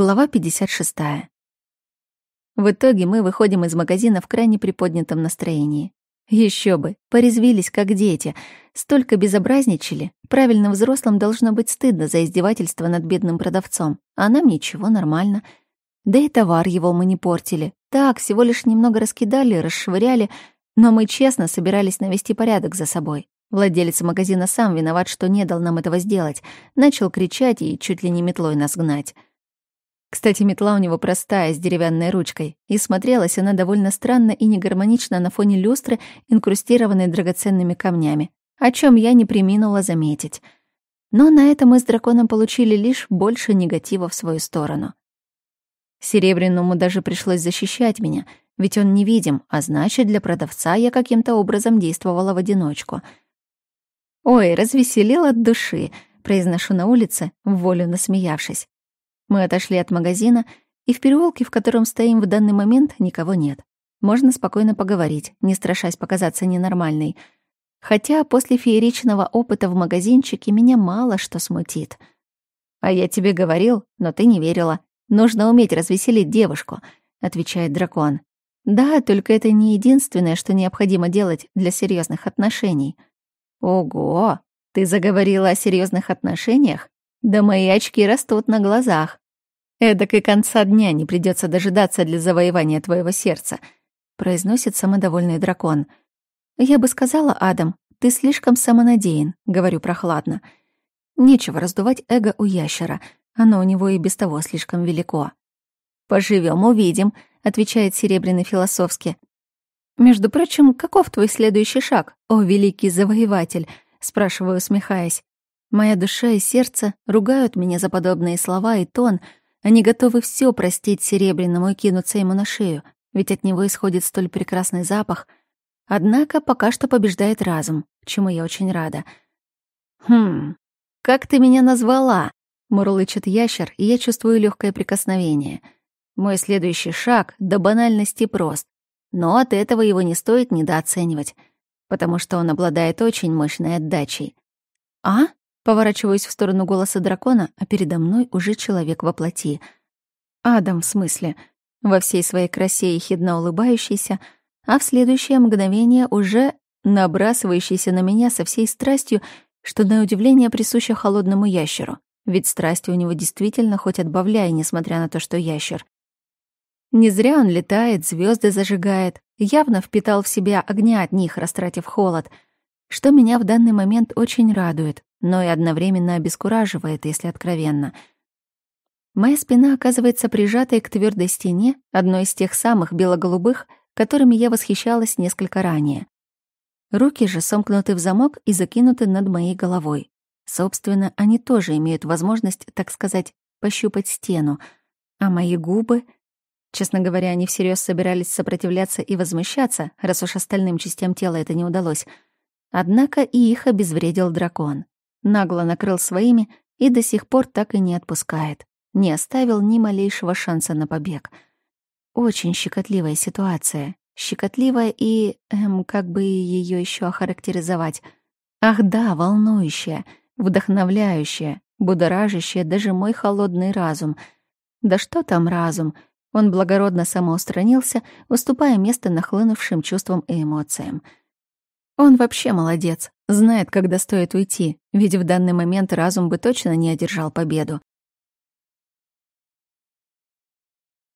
Глава 56. В итоге мы выходим из магазина в крайне приподнятом настроении. Еще бы, порезвились как дети, столько безобразничали. Правильно взрослым должно быть стыдно за издевательство над бедным продавцом, а нам ничего, нормально. Да и товар его мы не портили. Так, всего лишь немного раскидали, расшвыряли, но мы честно собирались навести порядок за собой. Владелец магазина сам виноват, что не дал нам этого сделать. Начал кричать и чуть ли не метлой нас гнать. Кстати, метла у него простая, с деревянной ручкой, и смотрелась она довольно странно и негармонично на фоне люстры, инкрустированной драгоценными камнями, о чем я не приминула заметить. Но на это мы с драконом получили лишь больше негатива в свою сторону. Серебряному даже пришлось защищать меня, ведь он невидим, а значит, для продавца я каким-то образом действовала в одиночку. «Ой, развеселил от души», — произношу на улице, в волю насмеявшись. Мы отошли от магазина, и в переулке, в котором стоим в данный момент, никого нет. Можно спокойно поговорить, не страшась показаться ненормальной. Хотя после фееричного опыта в магазинчике меня мало что смутит. «А я тебе говорил, но ты не верила. Нужно уметь развеселить девушку», — отвечает дракон. «Да, только это не единственное, что необходимо делать для серьезных отношений». «Ого! Ты заговорила о серьезных отношениях? Да мои очки растут на глазах. Эдак и конца дня не придется дожидаться для завоевания твоего сердца, произносит самодовольный дракон. Я бы сказала, Адам, ты слишком самонадеян, говорю прохладно. Нечего раздувать эго у ящера, оно у него и без того слишком велико. Поживем, увидим, отвечает Серебряный философски. Между прочим, каков твой следующий шаг, о великий завоеватель? спрашиваю, усмехаясь. Моя душа и сердце ругают меня за подобные слова и тон. Они готовы все простить Серебряному и кинуться ему на шею, ведь от него исходит столь прекрасный запах. Однако пока что побеждает разум, чему я очень рада. «Хм, как ты меня назвала?» — мурлычет ящер, и я чувствую легкое прикосновение. Мой следующий шаг до банальности прост, но от этого его не стоит недооценивать, потому что он обладает очень мощной отдачей. «А?» Поворачиваюсь в сторону голоса дракона, а передо мной уже человек во плоти. Адам, в смысле, во всей своей красе и хидно улыбающийся, а в следующее мгновение уже набрасывающийся на меня со всей страстью, что на удивление присуще холодному ящеру. Ведь страсти у него действительно хоть отбавляй, несмотря на то, что ящер. Не зря он летает, звезды зажигает, явно впитал в себя огня от них, растратив холод, что меня в данный момент очень радует но и одновременно обескураживает, если откровенно. Моя спина оказывается прижатой к твердой стене, одной из тех самых бело-голубых, которыми я восхищалась несколько ранее. Руки же сомкнуты в замок и закинуты над моей головой. Собственно, они тоже имеют возможность, так сказать, пощупать стену, а мои губы... Честно говоря, они всерьез собирались сопротивляться и возмущаться, раз уж остальным частям тела это не удалось. Однако и их обезвредил дракон нагло накрыл своими и до сих пор так и не отпускает. Не оставил ни малейшего шанса на побег. Очень щекотливая ситуация. Щекотливая и, эм, как бы ее еще охарактеризовать? Ах да, волнующая, вдохновляющая, будоражащая даже мой холодный разум. Да что там разум? Он благородно самоустранился, уступая место нахлынувшим чувствам и эмоциям — он вообще молодец, знает, когда стоит уйти, ведь в данный момент разум бы точно не одержал победу.